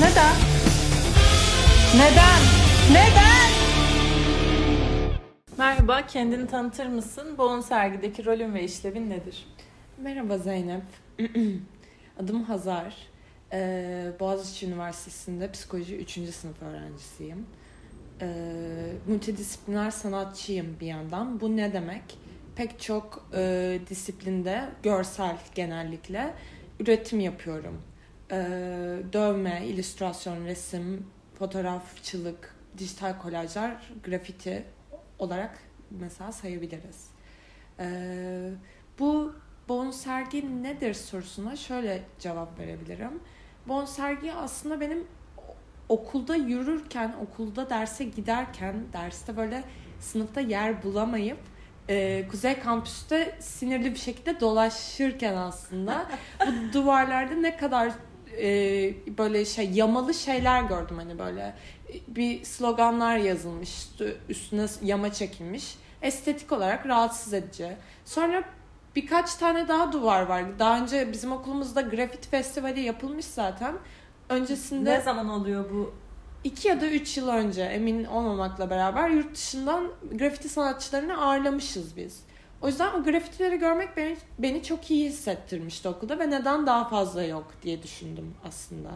Neden? Neden? Neden? Merhaba, kendini tanıtır mısın? Boğun sergideki rolün ve işlevin nedir? Merhaba Zeynep. Adım Hazar. Ee, Boğaziçi Üniversitesi'nde psikoloji 3. sınıf öğrencisiyim. Ee, multidisipliner sanatçıyım bir yandan. Bu ne demek? Pek çok e, disiplinde görsel genellikle üretim yapıyorum. Ee, dövme, illüstrasyon, resim, fotoğrafçılık, dijital kolajlar, grafiti olarak mesela sayabiliriz. Ee, bu bon sergi nedir sorusuna şöyle cevap verebilirim. Bon sergi aslında benim okulda yürürken, okulda derse giderken, derste böyle sınıfta yer bulamayıp e, Kuzey Kampüs'te sinirli bir şekilde dolaşırken aslında bu duvarlarda ne kadar e, böyle şey yamalı şeyler gördüm hani böyle bir sloganlar yazılmış üstüne yama çekilmiş estetik olarak rahatsız edici. Sonra birkaç tane daha duvar var. Daha önce bizim okulumuzda grafit festivali yapılmış zaten. Öncesinde... Ne zaman oluyor bu? İki ya da üç yıl önce emin olmamakla beraber yurt dışından grafiti sanatçılarını ağırlamışız biz. O yüzden o grafitileri görmek beni, beni çok iyi hissettirmişti okulda ve neden daha fazla yok diye düşündüm aslında.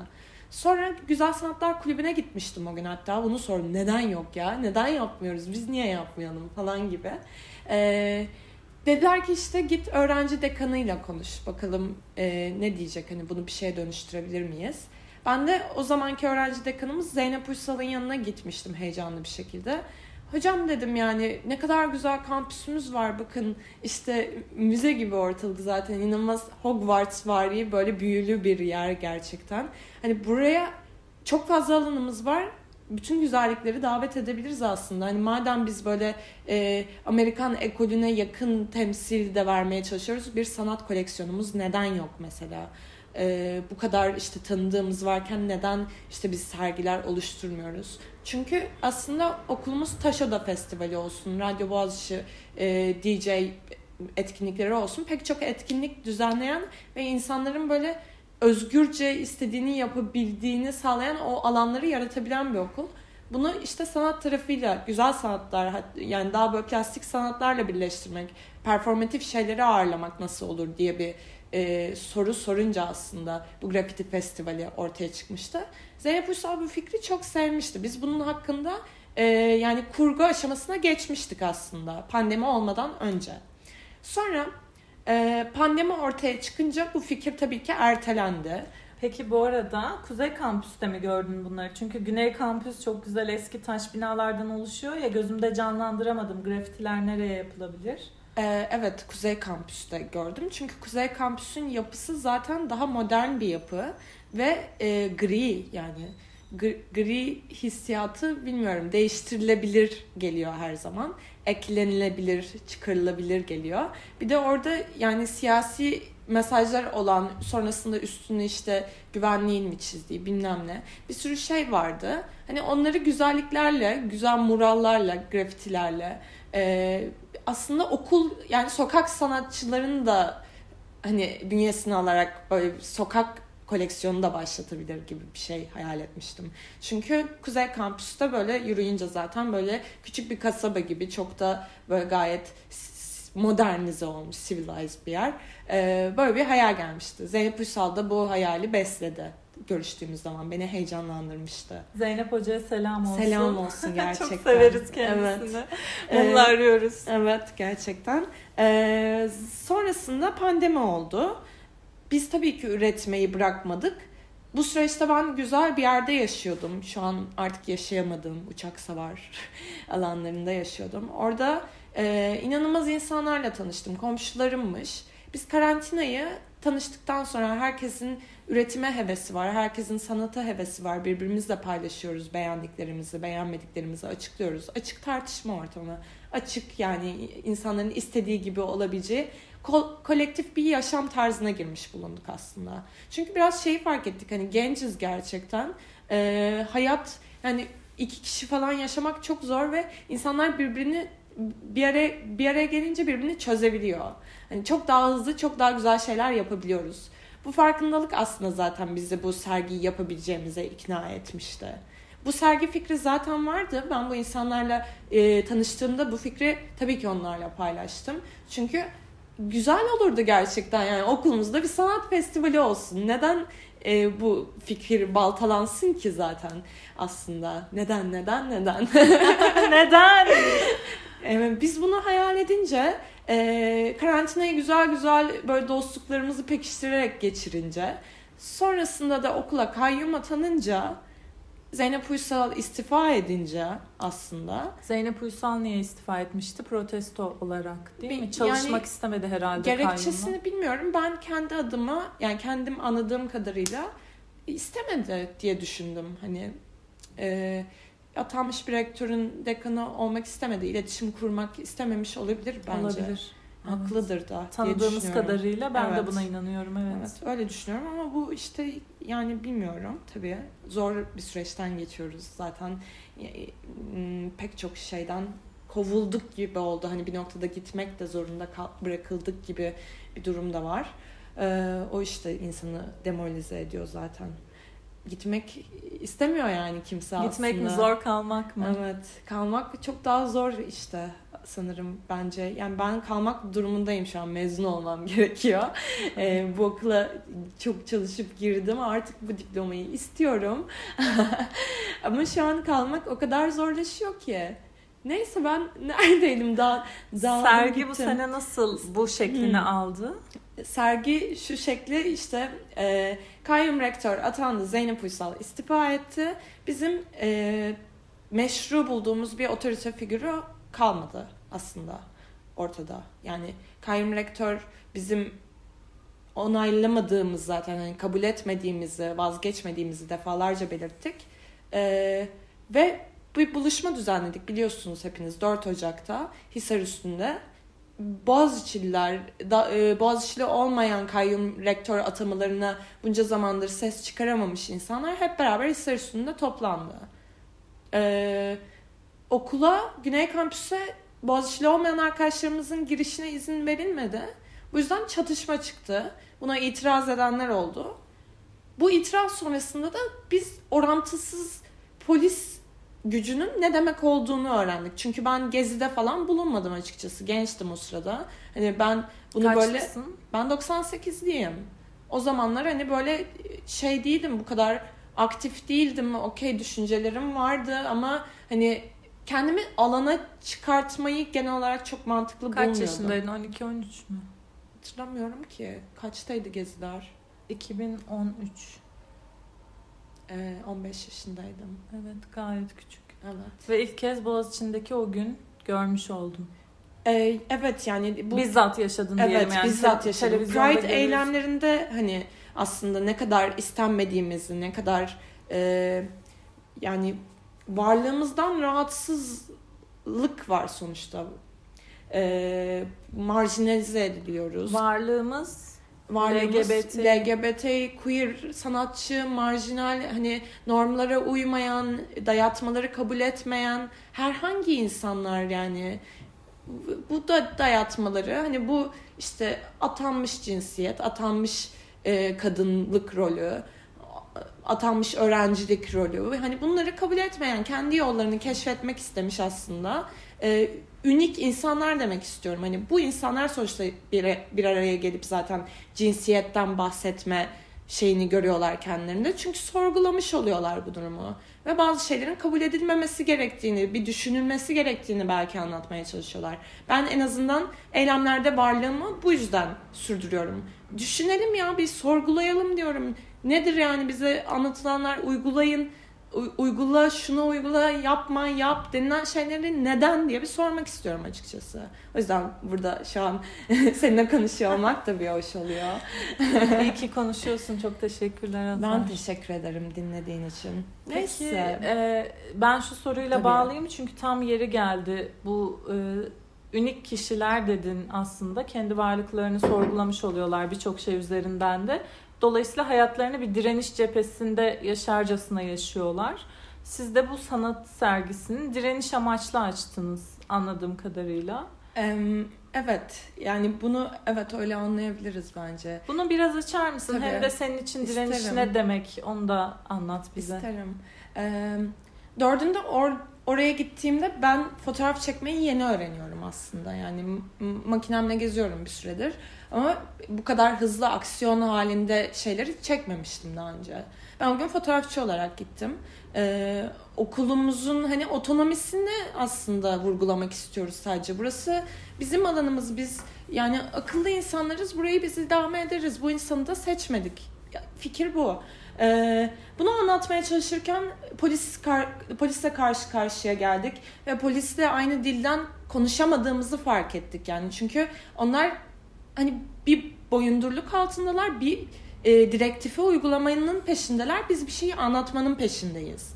Sonra Güzel Sanatlar Kulübü'ne gitmiştim o gün hatta. Bunu sordum. Neden yok ya? Neden yapmıyoruz? Biz niye yapmayalım falan gibi. Ee, dediler ki işte git öğrenci dekanıyla konuş. Bakalım e, ne diyecek? Hani bunu bir şeye dönüştürebilir miyiz? Ben de o zamanki öğrenci dekanımız Zeynep Uysal'ın yanına gitmiştim heyecanlı bir şekilde. Hocam dedim yani ne kadar güzel kampüsümüz var bakın işte müze gibi ortalık zaten inanılmaz Hogwarts var böyle büyülü bir yer gerçekten. Hani buraya çok fazla alanımız var bütün güzellikleri davet edebiliriz aslında. Hani madem biz böyle e, Amerikan ekolüne yakın temsil de vermeye çalışıyoruz. Bir sanat koleksiyonumuz neden yok mesela? e, bu kadar işte tanıdığımız varken neden işte biz sergiler oluşturmuyoruz? Çünkü aslında okulumuz Taşoda Festivali olsun, Radyo Boğaziçi e, DJ etkinlikleri olsun pek çok etkinlik düzenleyen ve insanların böyle özgürce istediğini yapabildiğini sağlayan o alanları yaratabilen bir okul. Bunu işte sanat tarafıyla, güzel sanatlar yani daha böyle plastik sanatlarla birleştirmek, performatif şeyleri ağırlamak nasıl olur diye bir e, soru sorunca aslında bu grafiti festivali ortaya çıkmıştı. Zeynep Uysal bu fikri çok sevmişti. Biz bunun hakkında e, yani kurgu aşamasına geçmiştik aslında pandemi olmadan önce. Sonra e, pandemi ortaya çıkınca bu fikir tabii ki ertelendi. Peki bu arada Kuzey Kampüs'te mi gördün bunları? Çünkü Güney Kampüs çok güzel eski taş binalardan oluşuyor ya gözümde canlandıramadım. Grafitiler nereye yapılabilir? Ee, evet Kuzey Kampüs'te gördüm. Çünkü Kuzey Kampüs'ün yapısı zaten daha modern bir yapı ve e, gri yani gri hissiyatı bilmiyorum değiştirilebilir geliyor her zaman. Eklenilebilir, çıkarılabilir geliyor. Bir de orada yani siyasi mesajlar olan sonrasında üstüne işte güvenliğin mi çizdiği bilmem ne bir sürü şey vardı. Hani onları güzelliklerle, güzel murallarla, grafitilerle e, aslında okul yani sokak sanatçılarının da hani bünyesini alarak böyle sokak koleksiyonu da başlatabilir gibi bir şey hayal etmiştim. Çünkü Kuzey Kampüs'te böyle yürüyünce zaten böyle küçük bir kasaba gibi çok da böyle gayet modernize olmuş, civilized bir yer. Ee, böyle bir hayal gelmişti. Zeynep Ünsal da bu hayali besledi görüştüğümüz zaman beni heyecanlandırmıştı. Zeynep Hoca'ya selam olsun. Selam olsun gerçekten. Çok severiz kendisini. Evet. Onunla arıyoruz. Evet gerçekten. Ee, sonrasında pandemi oldu. Biz tabii ki üretmeyi bırakmadık. Bu süreçte ben güzel bir yerde yaşıyordum. Şu an artık yaşayamadığım uçak savar alanlarında yaşıyordum. Orada e, inanılmaz insanlarla tanıştım. Komşularımmış. Biz karantinayı tanıştıktan sonra herkesin üretime hevesi var. Herkesin sanata hevesi var. Birbirimizle paylaşıyoruz beğendiklerimizi, beğenmediklerimizi açıklıyoruz. Açık tartışma ortamı. Açık yani insanların istediği gibi olabileceği ko- kolektif bir yaşam tarzına girmiş bulunduk aslında. Çünkü biraz şeyi fark ettik hani genciz gerçekten. Ee, hayat yani iki kişi falan yaşamak çok zor ve insanlar birbirini bir araya bir araya gelince birbirini çözebiliyor. Hani çok daha hızlı, çok daha güzel şeyler yapabiliyoruz. Bu farkındalık aslında zaten bizi bu sergiyi yapabileceğimize ikna etmişti. Bu sergi fikri zaten vardı. Ben bu insanlarla e, tanıştığımda bu fikri tabii ki onlarla paylaştım. Çünkü güzel olurdu gerçekten yani okulumuzda bir sanat festivali olsun. Neden e, bu fikir baltalansın ki zaten aslında? Neden, neden, neden? neden? Evet, biz bunu hayal edince e, karantinayı güzel güzel böyle dostluklarımızı pekiştirerek geçirince sonrasında da okula kayyum atanınca Zeynep Uysal istifa edince aslında. Zeynep Uysal niye istifa etmişti? Protesto olarak değil mi? Çalışmak yani, istemedi herhalde Gerekçesini kayyumla. bilmiyorum. Ben kendi adıma yani kendim anladığım kadarıyla istemedi diye düşündüm. Hani e, atanmış bir rektörün dekanı olmak istemedi. İletişim kurmak istememiş olabilir bence. Olabilir. Haklıdır da Tanıdığımız kadarıyla ben evet. de buna inanıyorum evet. evet. Öyle düşünüyorum ama bu işte yani bilmiyorum tabii zor bir süreçten geçiyoruz zaten pek çok şeyden kovulduk gibi oldu. Hani bir noktada gitmek de zorunda bırakıldık gibi bir durum da var. Ee, o işte insanı demoralize ediyor zaten gitmek istemiyor yani kimse Gitmek aslında. Gitmek mi zor kalmak mı? Evet kalmak çok daha zor işte sanırım bence. Yani ben kalmak durumundayım şu an mezun olmam gerekiyor. ee, bu okula çok çalışıp girdim artık bu diplomayı istiyorum. Ama şu an kalmak o kadar zorlaşıyor ki. Neyse ben neredeydim daha, daha Sergi gittim. bu sene nasıl bu şeklini hmm. aldı? sergi şu şekli işte e, kayyum rektör atandı Zeynep Uysal istifa etti. Bizim e, meşru bulduğumuz bir otorite figürü kalmadı aslında ortada. Yani kayyum rektör bizim onaylamadığımız zaten yani kabul etmediğimizi, vazgeçmediğimizi defalarca belirttik. E, ve bir buluşma düzenledik biliyorsunuz hepiniz 4 Ocak'ta Hisar üstünde Boğaziçi'liler, da, e, Boğaziçi'li olmayan kayyum rektör atamalarına bunca zamandır ses çıkaramamış insanlar hep beraber Hisar üstünde toplandı. Ee, okula, Güney Kampüs'e Boğaziçi'li olmayan arkadaşlarımızın girişine izin verilmedi. Bu yüzden çatışma çıktı. Buna itiraz edenler oldu. Bu itiraz sonrasında da biz orantısız polis gücünün ne demek olduğunu öğrendik. Çünkü ben gezide falan bulunmadım açıkçası. Gençtim o sırada. Hani ben bunu Kaçlısın? böyle ben 98'liyim. O zamanlar hani böyle şey değildim bu kadar aktif değildim. Okey düşüncelerim vardı ama hani kendimi alana çıkartmayı genel olarak çok mantıklı Kaç bulmuyordum. Kaç yaşındaydın? 12-13 mü? Hatırlamıyorum ki. Kaçtaydı geziler? 2013. 15 yaşındaydım. Evet gayet küçük. Evet. Ve ilk kez Boğaziçi'ndeki o gün görmüş oldum. Ee, evet yani bu bizzat yaşadın evet, diyelim yani. bizzat yaşadım. Pride eylemlerinde hani aslında ne kadar istenmediğimizi, ne kadar e, yani varlığımızdan rahatsızlık var sonuçta. E, marjinalize ediliyoruz. Varlığımız varlığımız LGBT. LGBT, queer, sanatçı, marjinal, hani normlara uymayan, dayatmaları kabul etmeyen herhangi insanlar yani. Bu da dayatmaları hani bu işte atanmış cinsiyet, atanmış e, kadınlık rolü, atanmış öğrencilik rolü. Hani bunları kabul etmeyen kendi yollarını keşfetmek istemiş aslında e, ünik insanlar demek istiyorum. Hani bu insanlar sonuçta bir, bir araya gelip zaten cinsiyetten bahsetme şeyini görüyorlar kendilerinde. Çünkü sorgulamış oluyorlar bu durumu. Ve bazı şeylerin kabul edilmemesi gerektiğini, bir düşünülmesi gerektiğini belki anlatmaya çalışıyorlar. Ben en azından eylemlerde varlığımı bu yüzden sürdürüyorum. Düşünelim ya bir sorgulayalım diyorum. Nedir yani bize anlatılanlar uygulayın uygula, şunu uygula, yapma, yap denilen şeyleri neden diye bir sormak istiyorum açıkçası. O yüzden burada şu an seninle konuşuyor olmak da bir hoş oluyor. İyi ki konuşuyorsun. Çok teşekkürler Azar. Ben teşekkür ederim dinlediğin için. Neyse. Peki, e, ben şu soruyla Tabii. bağlayayım çünkü tam yeri geldi. Bu e, ünik kişiler dedin aslında. Kendi varlıklarını sorgulamış oluyorlar birçok şey üzerinden de. Dolayısıyla hayatlarını bir direniş cephesinde yaşarcasına yaşıyorlar. Siz de bu sanat sergisini direniş amaçlı açtınız anladığım kadarıyla. Evet yani bunu evet öyle anlayabiliriz bence. Bunu biraz açar mısın? Tabii. Hem de senin için direniş İsterim. ne demek onu da anlat bize. İsterim. Ee, dördünde or, oraya gittiğimde ben fotoğraf çekmeyi yeni öğreniyorum aslında. Yani makinemle geziyorum bir süredir. Ama bu kadar hızlı aksiyon halinde şeyleri çekmemiştim daha önce. Ben o gün fotoğrafçı olarak gittim. Ee, okulumuzun hani otonomisini aslında vurgulamak istiyoruz sadece. Burası bizim alanımız. Biz yani akıllı insanlarız. Burayı biz idame ederiz. Bu insanı da seçmedik. Fikir bu. Ee, bunu anlatmaya çalışırken polis kar, polisle karşı karşıya geldik ve polisle aynı dilden konuşamadığımızı fark ettik yani. Çünkü onlar hani bir boyundurluk altındalar bir e, direktifi uygulamanın peşindeler biz bir şeyi anlatmanın peşindeyiz.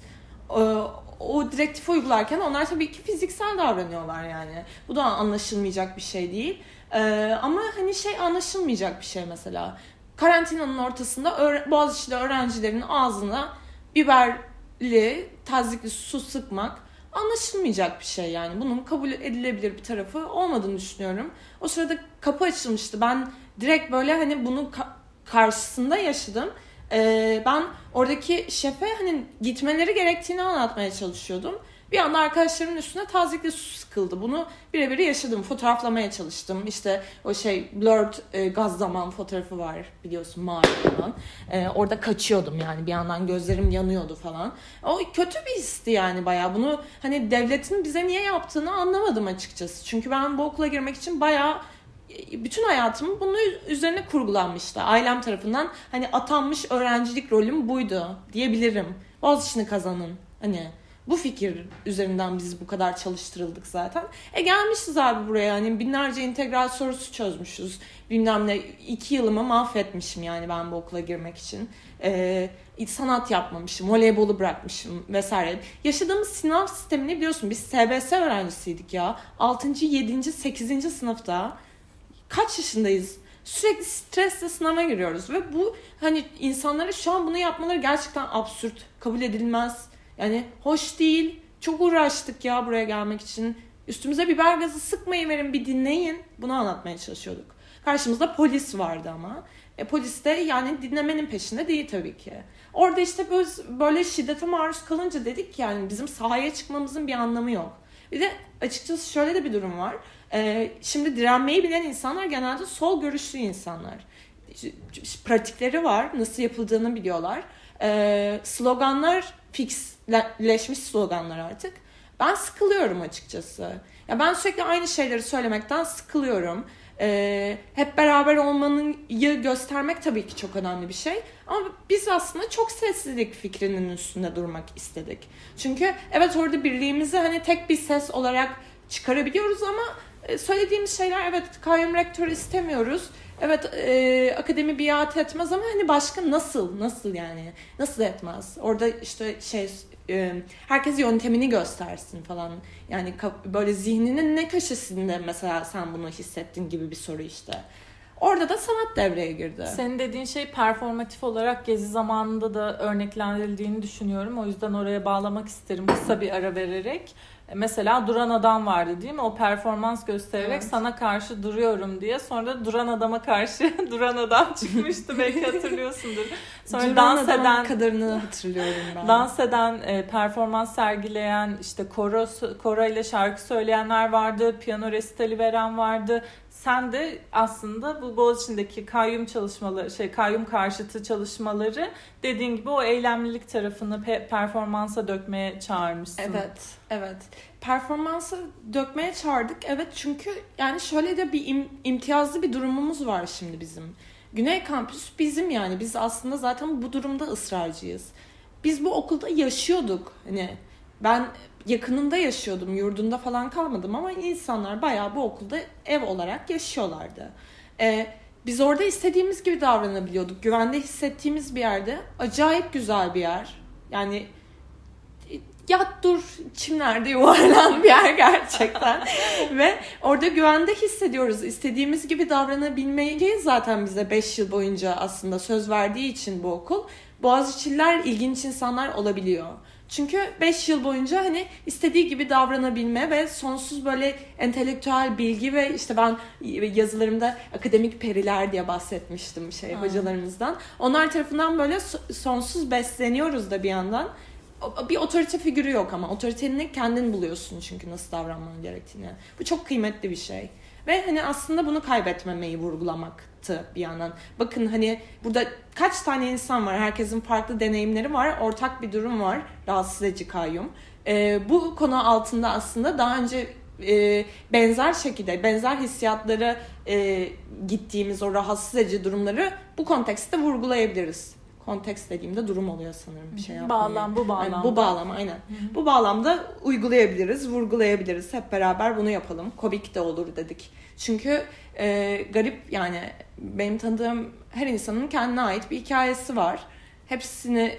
O, o direktifi uygularken onlar tabii ki fiziksel davranıyorlar yani. Bu da anlaşılmayacak bir şey değil. Ee, ama hani şey anlaşılmayacak bir şey mesela karantinanın ortasında öğre- Boğaziçi'de öğrencilerin ağzına biberli, tazikli su sıkmak anlaşılmayacak bir şey yani. Bunun kabul edilebilir bir tarafı olmadığını düşünüyorum. O sırada kapı açılmıştı. Ben direkt böyle hani bunun ka- karşısında yaşadım. Ee, ben oradaki şefe hani gitmeleri gerektiğini anlatmaya çalışıyordum. Bir anda arkadaşlarımın üstüne tazikli su sıkıldı. Bunu birebir yaşadım. Fotoğraflamaya çalıştım. İşte o şey blurred e, gaz zaman fotoğrafı var biliyorsun mavi falan. E, orada kaçıyordum yani bir yandan gözlerim yanıyordu falan. O kötü bir histi yani bayağı. Bunu hani devletin bize niye yaptığını anlamadım açıkçası. Çünkü ben bu okula girmek için bayağı e, bütün hayatım bunun üzerine kurgulanmıştı. Ailem tarafından hani atanmış öğrencilik rolüm buydu diyebilirim. Boğaziçi'ni kazanın. Hani bu fikir üzerinden biz bu kadar çalıştırıldık zaten. E gelmişiz abi buraya hani binlerce integral sorusu çözmüşüz. Bilmem ne iki yılımı mahvetmişim yani ben bu okula girmek için. Ee, sanat yapmamışım, voleybolu bırakmışım vesaire. Yaşadığımız sınav sistemini biliyorsun biz SBS öğrencisiydik ya. 6. 7. 8. sınıfta kaç yaşındayız? Sürekli stresle sınava giriyoruz ve bu hani insanlara şu an bunu yapmaları gerçekten absürt, kabul edilmez. Yani hoş değil. Çok uğraştık ya buraya gelmek için. Üstümüze biber gazı sıkmayı verin bir dinleyin. Bunu anlatmaya çalışıyorduk. Karşımızda polis vardı ama. E, polis de yani dinlemenin peşinde değil tabii ki. Orada işte böyle, böyle şiddete maruz kalınca dedik ki yani bizim sahaya çıkmamızın bir anlamı yok. Bir de açıkçası şöyle de bir durum var. Ee, şimdi direnmeyi bilen insanlar genelde sol görüşlü insanlar. Pratikleri var, nasıl yapıldığını biliyorlar. Ee, sloganlar fixleşmiş sloganlar artık. Ben sıkılıyorum açıkçası. Ya ben sürekli aynı şeyleri söylemekten sıkılıyorum. Ee, hep beraber olmanın göstermek tabii ki çok önemli bir şey. Ama biz aslında çok sessizlik fikrinin üstünde durmak istedik. Çünkü evet orada birliğimizi hani tek bir ses olarak çıkarabiliyoruz ama e, söylediğimiz şeyler evet kayyum rektör istemiyoruz. Evet e, akademi biat etmez ama hani başka nasıl nasıl yani nasıl etmez? Orada işte şey e, herkes yöntemini göstersin falan. Yani böyle zihninin ne köşesinde mesela sen bunu hissettin gibi bir soru işte. Orada da sanat devreye girdi. Senin dediğin şey performatif olarak gezi zamanında da örneklendirildiğini düşünüyorum. O yüzden oraya bağlamak isterim kısa bir ara vererek. Mesela duran adam vardı değil mi? O performans göstererek evet. sana karşı duruyorum diye. Sonra da duran adama karşı duran adam çıkmıştı belki hatırlıyorsundur. Sonra duran dans eden kadarını hatırlıyorum ben. Dans eden, e, performans sergileyen, işte koro koro ile şarkı söyleyenler vardı, piyano resitali veren vardı. Sen de aslında bu Boğaziçi'ndeki kayyum çalışmaları, şey kayyum karşıtı çalışmaları dediğin gibi o eylemlilik tarafını pe- performansa dökmeye çağırmışsın. Evet, evet. Performansa dökmeye çağırdık. Evet çünkü yani şöyle de bir im- imtiyazlı bir durumumuz var şimdi bizim. Güney Kampüs bizim yani. Biz aslında zaten bu durumda ısrarcıyız. Biz bu okulda yaşıyorduk. Hani ben yakınında yaşıyordum, yurdunda falan kalmadım ama insanlar bayağı bu okulda ev olarak yaşıyorlardı. Ee, biz orada istediğimiz gibi davranabiliyorduk. Güvende hissettiğimiz bir yerde. Acayip güzel bir yer. Yani yat dur çimlerde yuvarlan bir yer gerçekten. Ve orada güvende hissediyoruz. İstediğimiz gibi davranabilmeyi zaten bize 5 yıl boyunca aslında söz verdiği için bu okul Boğaziçi'liler ilginç insanlar olabiliyor. Çünkü 5 yıl boyunca hani istediği gibi davranabilme ve sonsuz böyle entelektüel bilgi ve işte ben yazılarımda akademik periler diye bahsetmiştim şey hmm. hocalarımızdan. Onlar tarafından böyle sonsuz besleniyoruz da bir yandan. Bir otorite figürü yok ama otoriteni kendin buluyorsun çünkü nasıl davranman gerektiğini. Bu çok kıymetli bir şey. Ve hani aslında bunu kaybetmemeyi vurgulamaktı bir yandan. Bakın hani burada kaç tane insan var? Herkesin farklı deneyimleri var. Ortak bir durum var. Rahatsız edici kayyum. Ee, bu konu altında aslında daha önce e, benzer şekilde benzer hissiyatları e, gittiğimiz o rahatsız edici durumları bu kontekste vurgulayabiliriz. Konteks dediğimde durum oluyor sanırım bir şey yapmıyor. Bağlam bu bağlam. Yani bu bağlam aynen. Hı-hı. Bu bağlamda uygulayabiliriz, vurgulayabiliriz. Hep beraber bunu yapalım. Komik de olur dedik. Çünkü e, garip yani benim tanıdığım her insanın kendine ait bir hikayesi var. Hepsini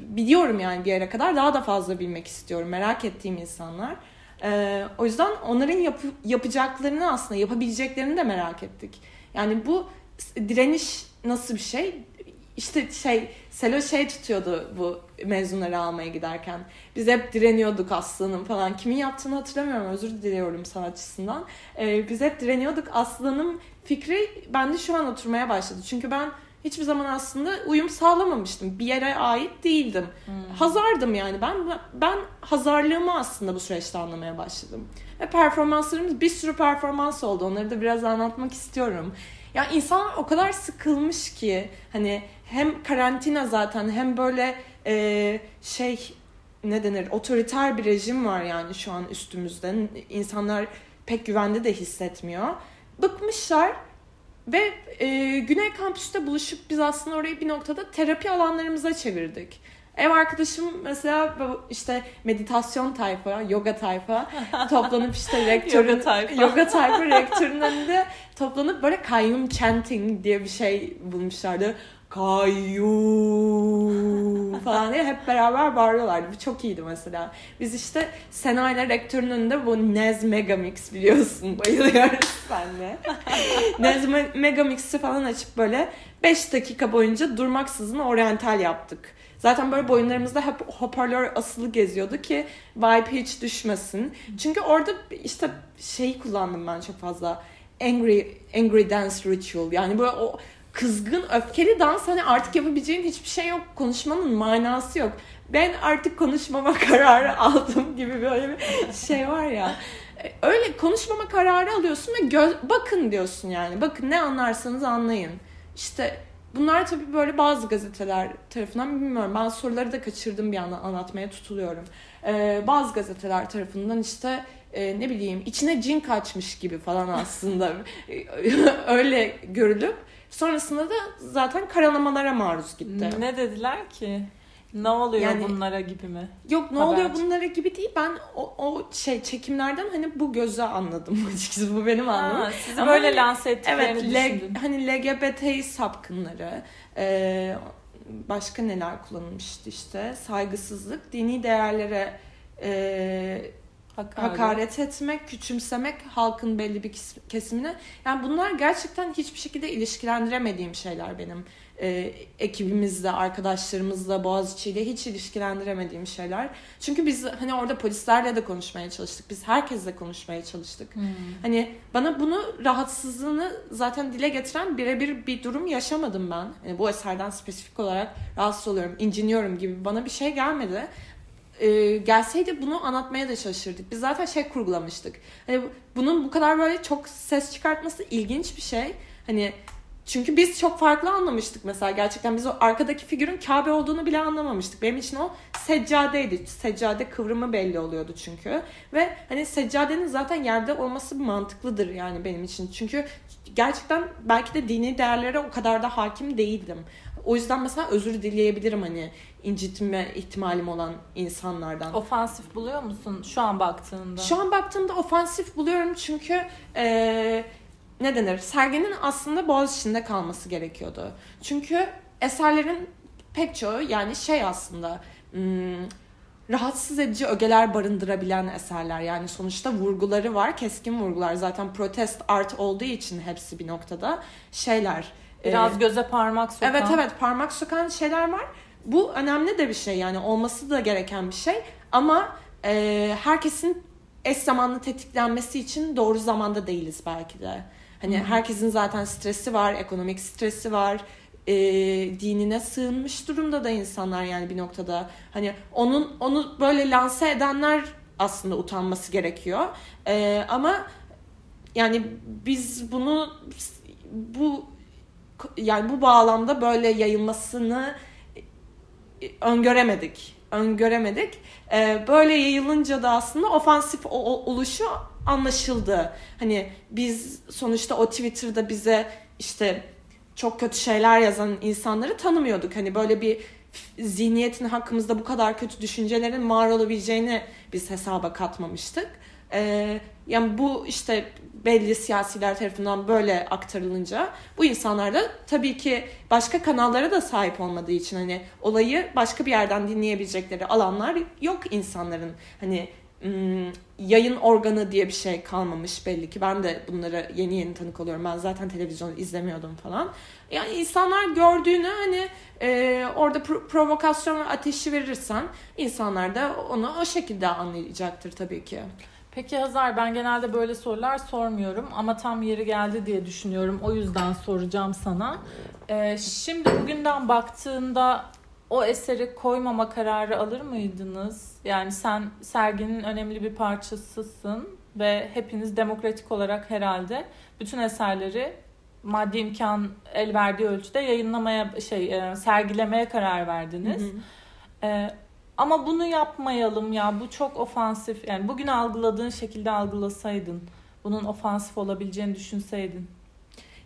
biliyorum yani bir yere kadar daha da fazla bilmek istiyorum. Merak ettiğim insanlar. Ee, o yüzden onların yap- yapacaklarını aslında yapabileceklerini de merak ettik. Yani bu direniş nasıl bir şey? İşte şey Selo şey tutuyordu bu mezunları almaya giderken. Biz hep direniyorduk Aslı'nın falan. Kimin yaptığını hatırlamıyorum özür diliyorum sanatçısından. Ee, biz hep direniyorduk. Aslı'nın fikri bende şu an oturmaya başladı. Çünkü ben hiçbir zaman aslında uyum sağlamamıştım. Bir yere ait değildim. Hmm. Hazardım yani. Ben ben hazarlığımı aslında bu süreçte anlamaya başladım. Ve performanslarımız bir sürü performans oldu. Onları da biraz anlatmak istiyorum. Ya insan o kadar sıkılmış ki hani hem karantina zaten hem böyle e, şey ne denir otoriter bir rejim var yani şu an üstümüzde. İnsanlar pek güvende de hissetmiyor. Bıkmışlar ve e, Güney Kampüs'te buluşup biz aslında orayı bir noktada terapi alanlarımıza çevirdik. Ev arkadaşım mesela işte meditasyon tayfa, yoga tayfa toplanıp işte rektörün yoga tayfa, yoga tayfa rektörün önünde toplanıp böyle kayyum chanting diye bir şey bulmuşlardı. Kayyum falan diye hep beraber bağırıyorlardı. Bu çok iyiydi mesela. Biz işte Sena ile rektörün önünde bu Nez Megamix biliyorsun. Bayılıyoruz senle. Nez Megamix'i falan açıp böyle 5 dakika boyunca durmaksızın oryantal yaptık. Zaten böyle boyunlarımızda hep hoparlör asılı geziyordu ki vibe hiç düşmesin. Çünkü orada işte şeyi kullandım ben çok fazla. Angry, angry dance ritual. Yani böyle o kızgın, öfkeli dans hani artık yapabileceğin hiçbir şey yok. Konuşmanın manası yok. Ben artık konuşmama kararı aldım gibi böyle bir şey var ya. Öyle konuşmama kararı alıyorsun ve gö- bakın diyorsun yani. Bakın ne anlarsanız anlayın. İşte Bunlar tabii böyle bazı gazeteler tarafından bilmiyorum. Ben soruları da kaçırdım bir yandan anlatmaya tutuluyorum. Ee, bazı gazeteler tarafından işte e, ne bileyim içine cin kaçmış gibi falan aslında öyle görülüp sonrasında da zaten karalamalara maruz gitti. Ne dediler ki? Ne oluyor yani, bunlara gibi mi? Yok ne Haberci. oluyor bunlara gibi değil. Ben o, o şey çekimlerden hani bu gözü anladım açıkçası. Bu benim anlamım. Ha, sizi Ama böyle hani, lanse ettiklerini evet, hani LGBT sapkınları e, başka neler kullanılmıştı işte. Saygısızlık, dini değerlere e, hakaret. hakaret etmek, küçümsemek halkın belli bir kesimine. Yani bunlar gerçekten hiçbir şekilde ilişkilendiremediğim şeyler benim e, ekibimizle, arkadaşlarımızla, Boğaziçi ile hiç ilişkilendiremediğim şeyler. Çünkü biz hani orada polislerle de konuşmaya çalıştık. Biz herkesle konuşmaya çalıştık. Hmm. Hani bana bunu rahatsızlığını zaten dile getiren birebir bir durum yaşamadım ben. Yani bu eserden spesifik olarak rahatsız oluyorum, inciniyorum gibi bana bir şey gelmedi. Ee, gelseydi bunu anlatmaya da çalışırdık. Biz zaten şey kurgulamıştık. Hani bunun bu kadar böyle çok ses çıkartması ilginç bir şey. Hani çünkü biz çok farklı anlamıştık mesela gerçekten biz o arkadaki figürün Kabe olduğunu bile anlamamıştık. Benim için o seccadeydi. Seccade kıvrımı belli oluyordu çünkü. Ve hani seccadenin zaten yerde olması mantıklıdır yani benim için. Çünkü gerçekten belki de dini değerlere o kadar da hakim değildim. O yüzden mesela özür dileyebilirim hani incitme ihtimalim olan insanlardan. Ofansif buluyor musun şu an baktığında? Şu an baktığımda ofansif buluyorum çünkü eee ne denir? Serginin aslında boğaz içinde kalması gerekiyordu. Çünkü eserlerin pek çoğu yani şey aslında hmm, rahatsız edici ögeler barındırabilen eserler. Yani sonuçta vurguları var, keskin vurgular. Zaten protest art olduğu için hepsi bir noktada şeyler. Biraz e, göze parmak sokan. Evet evet parmak sokan şeyler var. bu önemli de bir şey yani olması da gereken bir şey ama e, herkesin eş zamanlı tetiklenmesi için doğru zamanda değiliz belki de. Hani hmm. herkesin zaten stresi var, ekonomik stresi var. E, dinine sığınmış durumda da insanlar yani bir noktada. Hani onun onu böyle lanse edenler aslında utanması gerekiyor. E, ama yani biz bunu bu yani bu bağlamda böyle yayılmasını öngöremedik. Öngöremedik. Ee, böyle yayılınca da aslında ofansif oluşu anlaşıldı. Hani biz sonuçta o Twitter'da bize işte çok kötü şeyler yazan insanları tanımıyorduk. Hani böyle bir zihniyetin hakkımızda bu kadar kötü düşüncelerin var olabileceğini biz hesaba katmamıştık. Ee, yani bu işte belli siyasiler tarafından böyle aktarılınca bu insanlar da tabii ki başka kanallara da sahip olmadığı için hani olayı başka bir yerden dinleyebilecekleri alanlar yok insanların. Hani yayın organı diye bir şey kalmamış belli ki. Ben de bunlara yeni yeni tanık oluyorum. Ben zaten televizyon izlemiyordum falan. Yani insanlar gördüğünü hani e, orada pro- provokasyon ateşi verirsen insanlar da onu o şekilde anlayacaktır tabii ki. Peki Hazar ben genelde böyle sorular sormuyorum ama tam yeri geldi diye düşünüyorum. O yüzden soracağım sana. Ee, şimdi bugünden baktığında o eseri koymama kararı alır mıydınız? Yani sen serginin önemli bir parçasısın ve hepiniz demokratik olarak herhalde bütün eserleri maddi imkan el verdiği ölçüde yayınlamaya şey e, sergilemeye karar verdiniz. Hı hı. Ee, ama bunu yapmayalım ya bu çok ofansif. Yani bugün algıladığın şekilde algılasaydın. Bunun ofansif olabileceğini düşünseydin.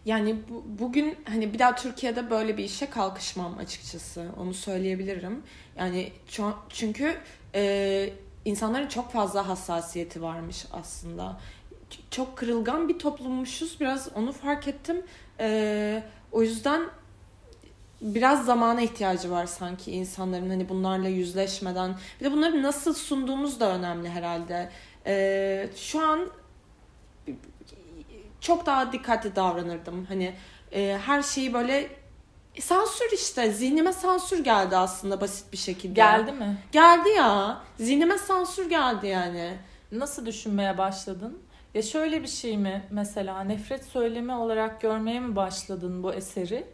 Yani bu, bugün hani bir daha Türkiye'de böyle bir işe kalkışmam açıkçası. Onu söyleyebilirim. Yani çünkü e, insanların çok fazla hassasiyeti varmış aslında. Çok kırılgan bir toplummuşuz. Biraz onu fark ettim. E, o yüzden biraz zamana ihtiyacı var sanki insanların hani bunlarla yüzleşmeden. Bir de bunları nasıl sunduğumuz da önemli herhalde. Ee, şu an çok daha dikkatli davranırdım. Hani e, her şeyi böyle sansür işte. Zihnime sansür geldi aslında basit bir şekilde. Geldi mi? Geldi ya. Zihnime sansür geldi yani. Nasıl düşünmeye başladın? Ya şöyle bir şey mi mesela nefret söylemi olarak görmeye mi başladın bu eseri?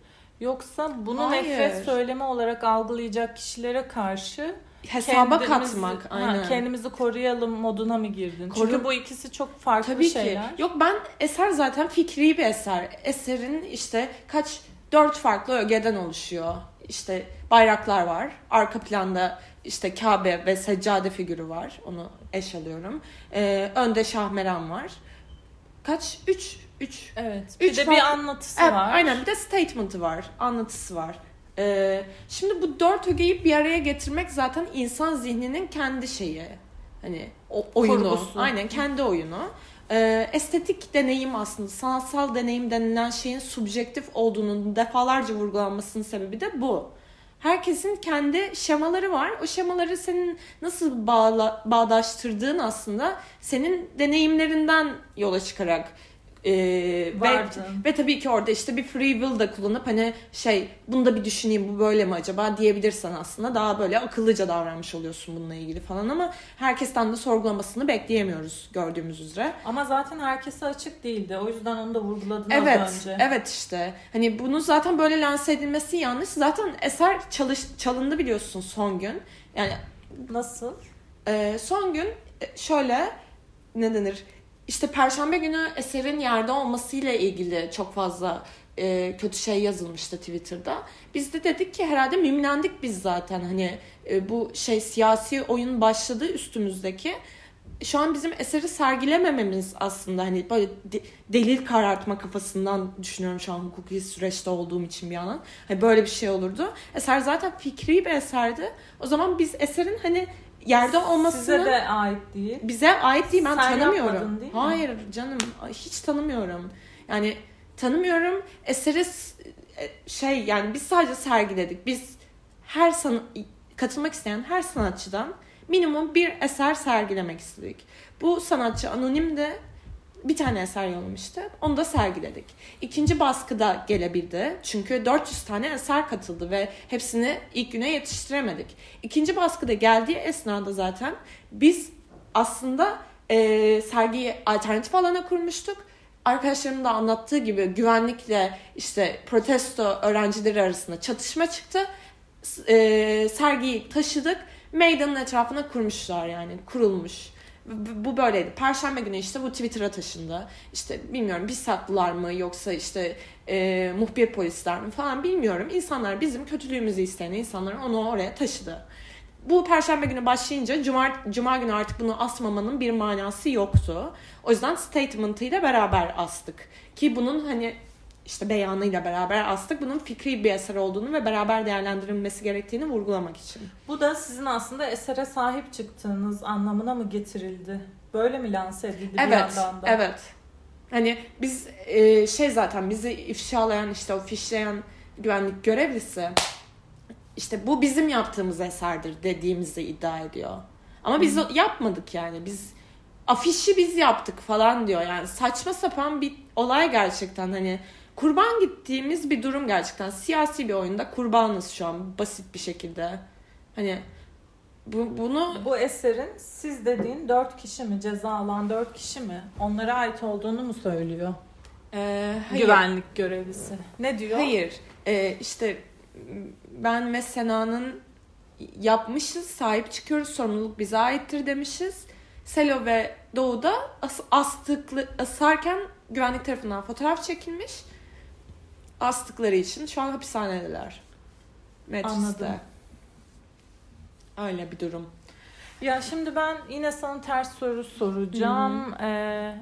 Yoksa bunu Hayır. nefret söyleme olarak algılayacak kişilere karşı hesaba katmak aynen. Ha, kendimizi koruyalım moduna mı girdin? Koru... Çünkü bu ikisi çok farklı Tabii şeyler. Ki. Yok ben eser zaten fikri bir eser. Eserin işte kaç dört farklı ögeden oluşuyor. İşte bayraklar var. Arka planda işte Kabe ve seccade figürü var. Onu eş alıyorum. Ee, önde Şahmeran var. Kaç? Üç 3. Evet. Üç bir de farklı... bir anlatısı evet, var. Aynen bir de statement'ı var. Anlatısı var. Ee, şimdi bu dört ögeyi bir araya getirmek zaten insan zihninin kendi şeyi. Hani o, oyunu. Kurgusu. Aynen kendi oyunu. Ee, estetik deneyim aslında sanatsal deneyim denilen şeyin subjektif olduğunun defalarca vurgulanmasının sebebi de bu. Herkesin kendi şemaları var. O şemaları senin nasıl bağla, bağdaştırdığın aslında senin deneyimlerinden yola çıkarak ee, ve, ve tabii ki orada işte bir free will da kullanıp hani şey bunu da bir düşüneyim bu böyle mi acaba diyebilirsen aslında daha böyle akıllıca davranmış oluyorsun bununla ilgili falan ama herkesten de sorgulamasını bekleyemiyoruz gördüğümüz üzere. Ama zaten herkese açık değildi. O yüzden onu da vurguladın evet, az önce. Evet işte. Hani bunu zaten böyle lanse edilmesi yanlış. Zaten eser çalış, çalındı biliyorsun son gün. Yani nasıl? E, son gün e, şöyle ne denir? İşte Perşembe günü eserin yerde olmasıyla ilgili çok fazla e, kötü şey yazılmıştı Twitter'da. Biz de dedik ki herhalde mimlendik biz zaten hani e, bu şey siyasi oyun başladı üstümüzdeki. Şu an bizim eseri sergilemememiz aslında hani böyle de, delil karartma kafasından düşünüyorum şu an hukuki süreçte olduğum için bir yandan. Hani böyle bir şey olurdu. Eser zaten fikri bir eserdi. O zaman biz eserin hani yerde olmasını size de ait değil. Bize ait değil ben Sen tanımıyorum. Değil mi? Hayır canım hiç tanımıyorum. Yani tanımıyorum. Eseri e, şey yani biz sadece sergiledik. Biz her san katılmak isteyen her sanatçıdan minimum bir eser sergilemek istedik. Bu sanatçı anonim de bir tane eser yollamıştı. Onu da sergiledik. İkinci baskıda gelebildi. Çünkü 400 tane eser katıldı ve hepsini ilk güne yetiştiremedik. İkinci baskıda geldiği esnada zaten biz aslında e, sergiyi alternatif alana kurmuştuk. Arkadaşlarımın da anlattığı gibi güvenlikle işte protesto öğrencileri arasında çatışma çıktı. E, sergiyi taşıdık. Meydanın etrafına kurmuşlar yani kurulmuş. Bu böyleydi. Perşembe günü işte bu Twitter'a taşındı. İşte bilmiyorum biz saklılar mı yoksa işte e, muhbir polisler mi falan bilmiyorum. İnsanlar bizim kötülüğümüzü isteyen insanlar onu oraya taşıdı. Bu perşembe günü başlayınca cuma, cuma günü artık bunu asmamanın bir manası yoktu. O yüzden statement'ıyla beraber astık. Ki bunun hani işte beyanıyla beraber astık. Bunun fikri bir eser olduğunu ve beraber değerlendirilmesi gerektiğini vurgulamak için. Bu da sizin aslında esere sahip çıktığınız anlamına mı getirildi? Böyle mi lanse edildi evet, bir yandan da? Evet. Hani biz e, şey zaten bizi ifşalayan işte o fişleyen güvenlik görevlisi işte bu bizim yaptığımız eserdir dediğimizi iddia ediyor. Ama biz Hı. yapmadık yani. Biz afişi biz yaptık falan diyor. Yani saçma sapan bir olay gerçekten hani kurban gittiğimiz bir durum gerçekten. Siyasi bir oyunda kurbanız şu an basit bir şekilde. Hani bu, bunu... Bu eserin siz dediğin dört kişi mi ceza alan dört kişi mi onlara ait olduğunu mu söylüyor? Ee, hayır. Güvenlik görevlisi. Ne diyor? Hayır. Ee, işte ben ve Sena'nın yapmışız, sahip çıkıyoruz, sorumluluk bize aittir demişiz. Selo ve Doğu da as astıklı, asarken güvenlik tarafından fotoğraf çekilmiş. Astıkları için şu an hapishanedeler. Metris'te. Anladım. Öyle bir durum. Ya şimdi ben yine sana ters soru soracağım. Ee,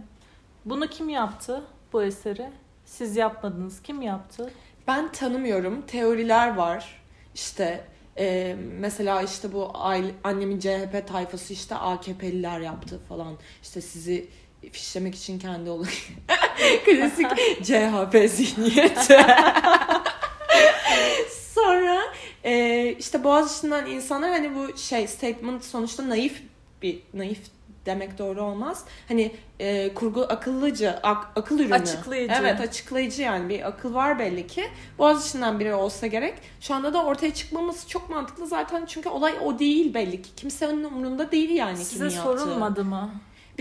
bunu kim yaptı bu eseri? Siz yapmadınız. Kim yaptı? Ben tanımıyorum. Teoriler var. İşte e, mesela işte bu aile, annemin CHP tayfası işte AKP'liler yaptı falan. İşte sizi fişlemek için kendi olur. Klasik CHP zihniyeti. Sonra e, işte Boğaziçi'nden insanlar hani bu şey statement sonuçta naif bir naif demek doğru olmaz. Hani e, kurgu akıllıcı, ak, akıl ürünü. Açıklayıcı. Evet açıklayıcı yani bir akıl var belli ki. Boğaziçi'nden biri olsa gerek. Şu anda da ortaya çıkmaması çok mantıklı zaten çünkü olay o değil belli ki. Kimsenin umurunda değil yani Size kimin yaptığı. sorulmadı mı?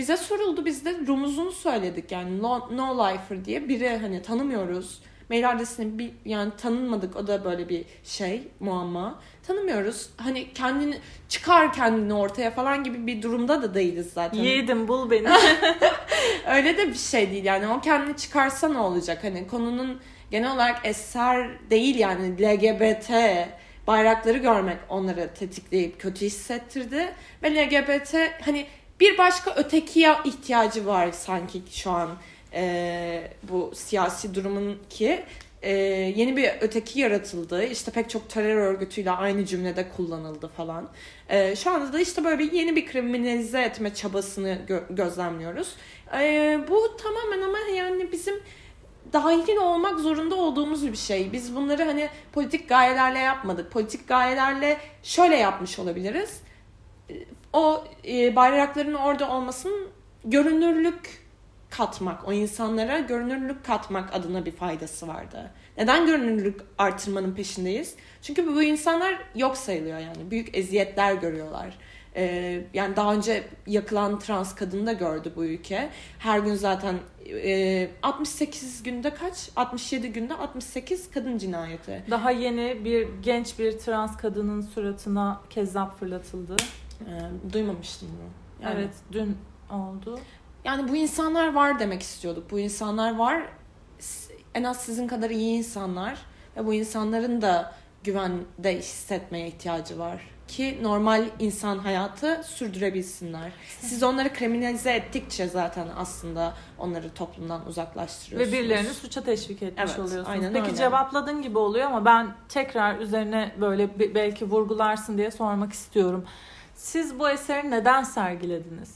Bize soruldu biz de rumuzunu söyledik yani no, no lifer diye biri hani tanımıyoruz mail adresini bir yani tanınmadık o da böyle bir şey muamma. Tanımıyoruz. Hani kendini çıkar kendini ortaya falan gibi bir durumda da değiliz zaten. Yedim bul beni. Öyle de bir şey değil yani o kendini çıkarsa ne olacak? Hani konunun genel olarak eser değil yani LGBT bayrakları görmek onları tetikleyip kötü hissettirdi. Ve LGBT hani bir başka ötekiye ihtiyacı var sanki şu an e, bu siyasi durumun ki e, yeni bir öteki yaratıldı. İşte pek çok terör örgütüyle aynı cümlede kullanıldı falan. E, şu anda da işte böyle yeni bir kriminalize etme çabasını gö- gözlemliyoruz. E, bu tamamen ama yani bizim dahil olmak zorunda olduğumuz bir şey. Biz bunları hani politik gayelerle yapmadık. Politik gayelerle şöyle yapmış olabiliriz. O e, bayrakların orada olmasının görünürlük katmak, o insanlara görünürlük katmak adına bir faydası vardı. Neden görünürlük artırmanın peşindeyiz? Çünkü bu insanlar yok sayılıyor yani. Büyük eziyetler görüyorlar. Ee, yani daha önce yakılan trans kadını da gördü bu ülke. Her gün zaten e, 68 günde kaç? 67 günde 68 kadın cinayeti. Daha yeni bir genç bir trans kadının suratına kezzap fırlatıldı. Ee, duymamıştım bunu. Yani, evet dün oldu. Yani bu insanlar var demek istiyorduk. Bu insanlar var. En az sizin kadar iyi insanlar. Ve bu insanların da güvende hissetmeye ihtiyacı var. Ki normal insan hayatı sürdürebilsinler. Siz onları kriminalize ettikçe zaten aslında onları toplumdan uzaklaştırıyorsunuz. Ve birilerini suça teşvik etmiş evet, oluyorsunuz. Aynen Peki öyle. cevapladığın gibi oluyor ama ben tekrar üzerine böyle belki vurgularsın diye sormak istiyorum. Siz bu eseri neden sergilediniz?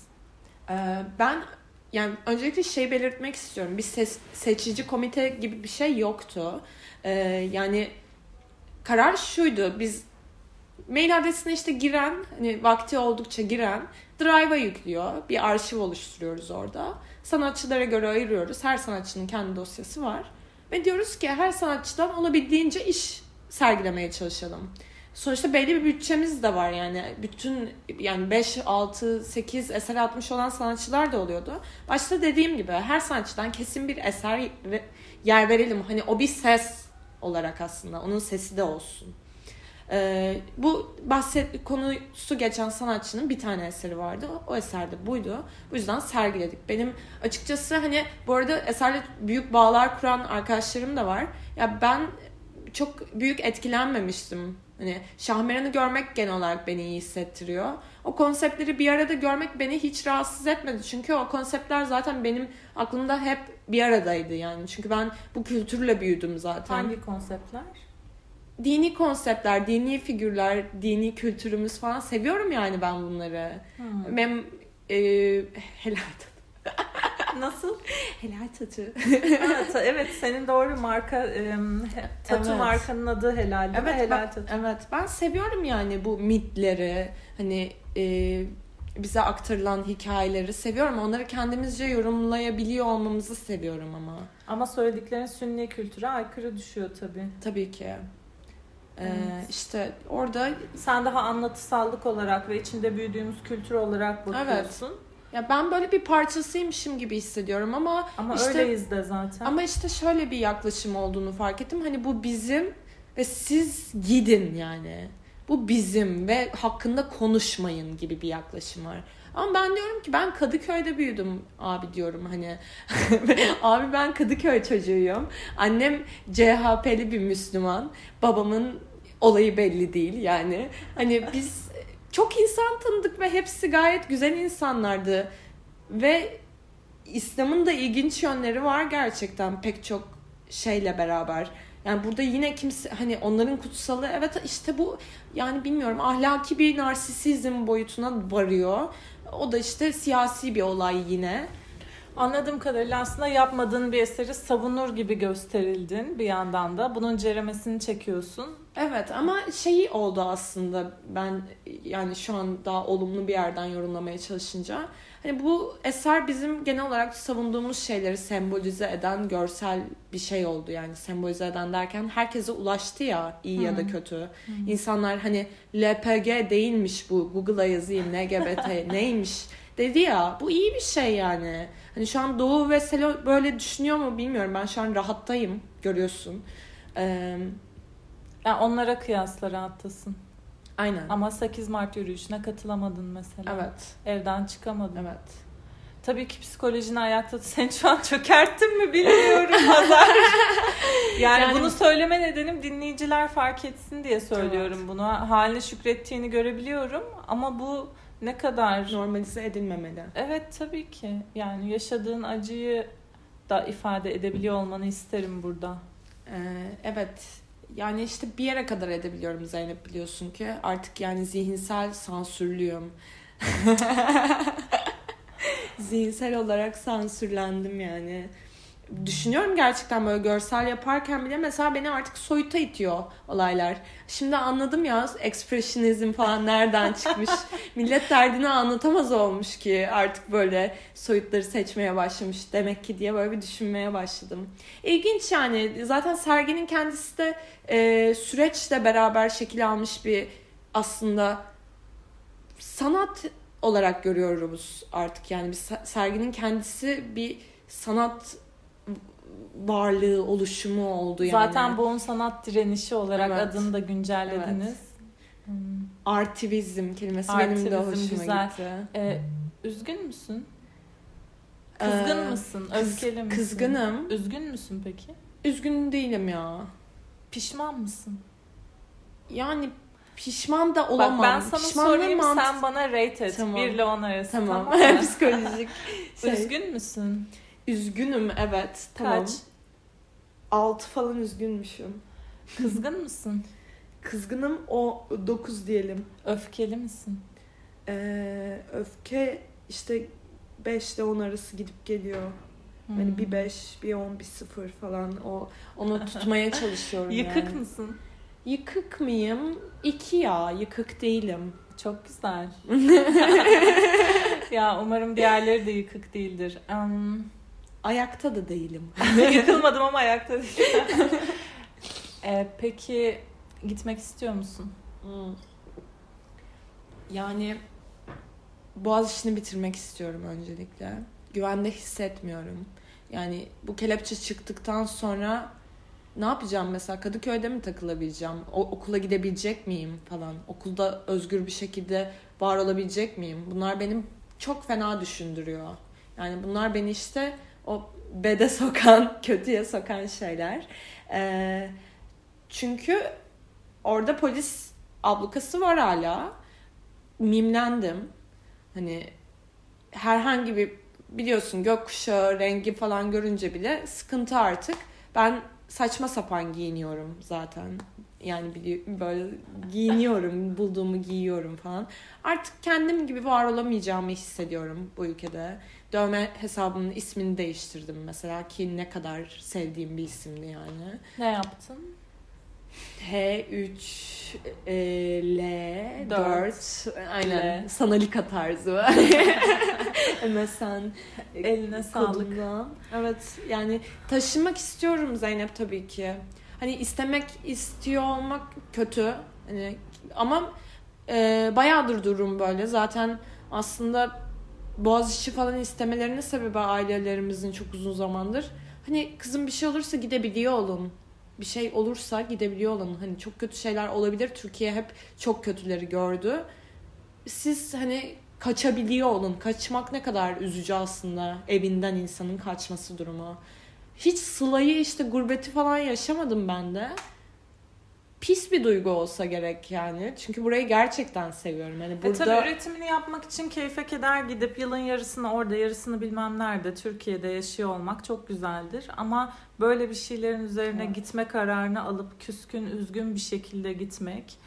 Ee, ben yani öncelikle şey belirtmek istiyorum. Bir ses, seçici komite gibi bir şey yoktu. Ee, yani karar şuydu. Biz mail adresine işte giren, hani vakti oldukça giren Drive'a yüklüyor. Bir arşiv oluşturuyoruz orada. Sanatçılara göre ayırıyoruz. Her sanatçının kendi dosyası var. Ve diyoruz ki her sanatçıdan olabildiğince iş sergilemeye çalışalım. Sonuçta belli bir bütçemiz de var yani. Bütün yani 5, 6, 8 eser atmış olan sanatçılar da oluyordu. Başta dediğim gibi her sanatçıdan kesin bir eser yer verelim. Hani o bir ses olarak aslında. Onun sesi de olsun. Ee, bu bahset konusu geçen sanatçının bir tane eseri vardı. O eser de buydu. Bu yüzden sergiledik. Benim açıkçası hani bu arada eserle büyük bağlar kuran arkadaşlarım da var. Ya ben çok büyük etkilenmemiştim. Hani Şahmeran'ı görmek genel olarak beni iyi hissettiriyor. O konseptleri bir arada görmek beni hiç rahatsız etmedi. Çünkü o konseptler zaten benim aklımda hep bir aradaydı yani. Çünkü ben bu kültürle büyüdüm zaten. Hangi konseptler? dini konseptler, dini figürler, dini kültürümüz falan seviyorum yani ben bunları. Hmm. Ben e, helal Nasıl? Helal Tattoo. evet, evet senin doğru marka e, tatu evet. markanın adı Helal evet, Helal ben, Evet ben seviyorum yani bu mitleri hani e, bize aktarılan hikayeleri seviyorum. Onları kendimizce yorumlayabiliyor olmamızı seviyorum ama. Ama söylediklerin sünni kültüre aykırı düşüyor tabii. Tabii ki. Ee, işte orada sen daha anlatısallık olarak ve içinde büyüdüğümüz kültür olarak bakıyorsun. Evet. Ya ben böyle bir parçasıymışım gibi hissediyorum ama ama işte, öyleyiz de zaten. Ama işte şöyle bir yaklaşım olduğunu fark ettim. Hani bu bizim ve siz gidin yani. Bu bizim ve hakkında konuşmayın gibi bir yaklaşım var. Ama ben diyorum ki ben Kadıköy'de büyüdüm abi diyorum hani. abi ben Kadıköy çocuğuyum. Annem CHP'li bir Müslüman. Babamın olayı belli değil yani. Hani biz çok insan tanıdık ve hepsi gayet güzel insanlardı. Ve İslam'ın da ilginç yönleri var gerçekten pek çok şeyle beraber. Yani burada yine kimse hani onların kutsalı evet işte bu yani bilmiyorum ahlaki bir narsisizm boyutuna varıyor. O da işte siyasi bir olay yine. Anladığım kadarıyla aslında yapmadığın bir eseri savunur gibi gösterildin bir yandan da. Bunun ceremesini çekiyorsun. Evet ama şeyi oldu aslında ben yani şu an daha olumlu bir yerden yorumlamaya çalışınca. Hani bu eser bizim genel olarak savunduğumuz şeyleri sembolize eden görsel bir şey oldu yani sembolize eden derken herkese ulaştı ya iyi hmm. ya da kötü. Hmm. İnsanlar hani LPG değilmiş bu Google'a yazayım LGBT neymiş dedi ya bu iyi bir şey yani. Hani şu an Doğu ve Selo böyle düşünüyor mu bilmiyorum ben şu an rahattayım görüyorsun. Ee, yani onlara kıyasla rahattasın. Aynen. Ama 8 Mart yürüyüşüne katılamadın mesela. Evet. Evden çıkamadın. Evet. Tabii ki psikolojini ayakta. Sen şu an çökerttin mi bilmiyorum Hazar. yani, yani bunu söyleme nedenim dinleyiciler fark etsin diye söylüyorum evet. bunu. Haline şükrettiğini görebiliyorum ama bu ne kadar normalize edilmemeli. Evet tabii ki. Yani yaşadığın acıyı da ifade edebiliyor olmanı isterim burada. Ee, evet yani işte bir yere kadar edebiliyorum Zeynep biliyorsun ki. Artık yani zihinsel sansürlüyüm. zihinsel olarak sansürlendim yani düşünüyorum gerçekten böyle görsel yaparken bile mesela beni artık soyuta itiyor olaylar. Şimdi anladım ya ekspresyonizm falan nereden çıkmış. Millet derdini anlatamaz olmuş ki artık böyle soyutları seçmeye başlamış demek ki diye böyle bir düşünmeye başladım. İlginç yani zaten serginin kendisi de e, süreçle beraber şekil almış bir aslında sanat olarak görüyoruz artık yani bir serginin kendisi bir sanat varlığı, oluşumu oldu yani. Zaten Bon Sanat Direnişi olarak evet. adını da güncellediniz. Evet. Hmm. Artivizm kelimesi Artivizm, benim de hoşuma güzel. gitti. Ee, üzgün müsün? Kızgın ee, mısın? Öfkeli misin? Kızgınım. Üzgün müsün peki? Üzgün değilim ya. Pişman mısın? Yani pişman da olamam. Bak ben sana Pişmanlığım sorayım mant- sen bana rate et. Tamam. 1 ile 10 arası. Tamam. tamam Psikolojik. şey. Üzgün müsün? Üzgünüm evet. Tamam. Kaç? 6 falan üzgünmüşüm. Kızgın mısın? Kızgınım o 9 diyelim. Öfkeli misin? Ee, öfke işte 5 ile 10 arası gidip geliyor. Hmm. Hani bir 5, bir 10, bir 0 falan o onu tutmaya çalışıyorum Yıkık yani. mısın? Yıkık mıyım? İki ya. Yıkık değilim. Çok güzel. ya umarım diğerleri de yıkık değildir. Um, Ayakta da değilim. yıkılmadım ama ayakta değilim. ee, peki gitmek istiyor musun? Hmm. Yani boğaz işini bitirmek istiyorum öncelikle. Güvende hissetmiyorum. Yani bu kelepçe çıktıktan sonra ne yapacağım mesela Kadıköy'de mi takılabileceğim? O, okula gidebilecek miyim falan? Okulda özgür bir şekilde var olabilecek miyim? Bunlar benim çok fena düşündürüyor. Yani bunlar beni işte o bede sokan, kötüye sokan şeyler. Ee, çünkü orada polis ablukası var hala. Mimlendim. Hani herhangi bir biliyorsun gökkuşağı rengi falan görünce bile sıkıntı artık. Ben saçma sapan giyiniyorum zaten. Yani böyle giyiniyorum, bulduğumu giyiyorum falan. Artık kendim gibi var olamayacağımı hissediyorum bu ülkede. Dövme hesabımın ismini değiştirdim mesela ki ne kadar sevdiğim bir isimdi yani. Ne yaptın? H3 e, L 4, aynen L. sanalika tarzı. MSN Eline sağlık. kodundan. Evet yani taşımak istiyorum Zeynep tabii ki. Hani istemek istiyor olmak kötü. Hani ama e, bayağıdır durum böyle. Zaten aslında Boğaziçi falan istemelerinin sebebi ailelerimizin çok uzun zamandır. Hani kızım bir şey olursa gidebiliyor olun bir şey olursa gidebiliyor olun. Hani çok kötü şeyler olabilir. Türkiye hep çok kötüleri gördü. Siz hani kaçabiliyor olun. Kaçmak ne kadar üzücü aslında evinden insanın kaçması durumu. Hiç sılayı işte gurbeti falan yaşamadım ben de pis bir duygu olsa gerek yani. Çünkü burayı gerçekten seviyorum. Yani burada... E tabii üretimini yapmak için keyfe keder gidip yılın yarısını orada yarısını bilmem nerede Türkiye'de yaşıyor olmak çok güzeldir. Ama böyle bir şeylerin üzerine evet. gitme kararını alıp küskün üzgün bir şekilde gitmek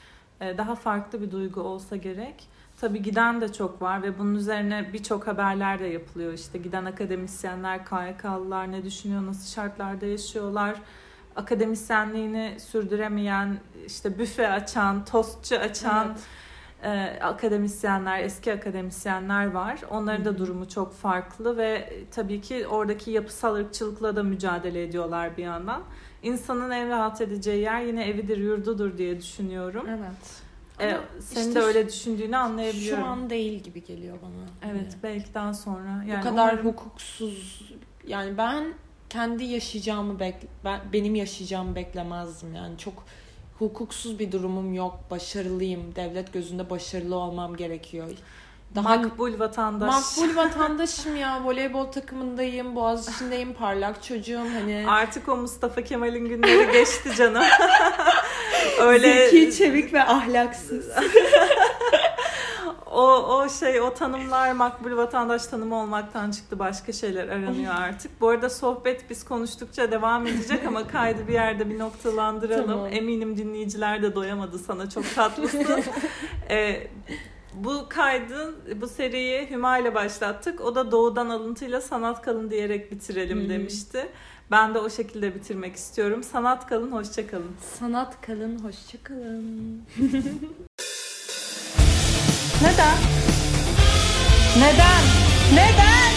e, daha farklı bir duygu olsa gerek. Tabii giden de çok var ve bunun üzerine birçok haberler de yapılıyor. İşte giden akademisyenler, KYK'lılar ne düşünüyor, nasıl şartlarda yaşıyorlar akademisyenliğini sürdüremeyen, işte büfe açan, tostçu açan evet. e, akademisyenler, eski akademisyenler var. Onların da durumu çok farklı ve tabii ki oradaki yapısal ırkçılıkla da mücadele ediyorlar bir yandan. İnsanın en rahat edeceği yer yine evidir, yurdudur diye düşünüyorum. Evet. Ee, senin işte de öyle düşündüğünü anlayabiliyorum. Şu an değil gibi geliyor bana. Evet, yani. belki daha sonra. Yani Bu kadar umarım... hukuksuz. Yani ben kendi yaşayacağımı bek ben benim yaşayacağımı beklemezdim yani çok hukuksuz bir durumum yok başarılıyım devlet gözünde başarılı olmam gerekiyor daha makbul vatandaş. Makbul vatandaşım ya. Voleybol takımındayım, Boğaziçi'ndeyim, parlak çocuğum hani. Artık o Mustafa Kemal'in günleri geçti canım. Öyle zeki, çevik ve ahlaksız. o o şey o tanımlar makbul vatandaş tanımı olmaktan çıktı başka şeyler aranıyor artık. Bu arada sohbet biz konuştukça devam edecek ama kaydı bir yerde bir noktalandıralım. Tamam. Eminim dinleyiciler de doyamadı sana çok tatlısın. ee, bu kaydın bu seriyi Hüma ile başlattık. O da doğudan alıntıyla sanat kalın diyerek bitirelim hmm. demişti. Ben de o şekilde bitirmek istiyorum. Sanat kalın, hoşça kalın. Sanat kalın, hoşça kalın. Neden? Neden? Neden?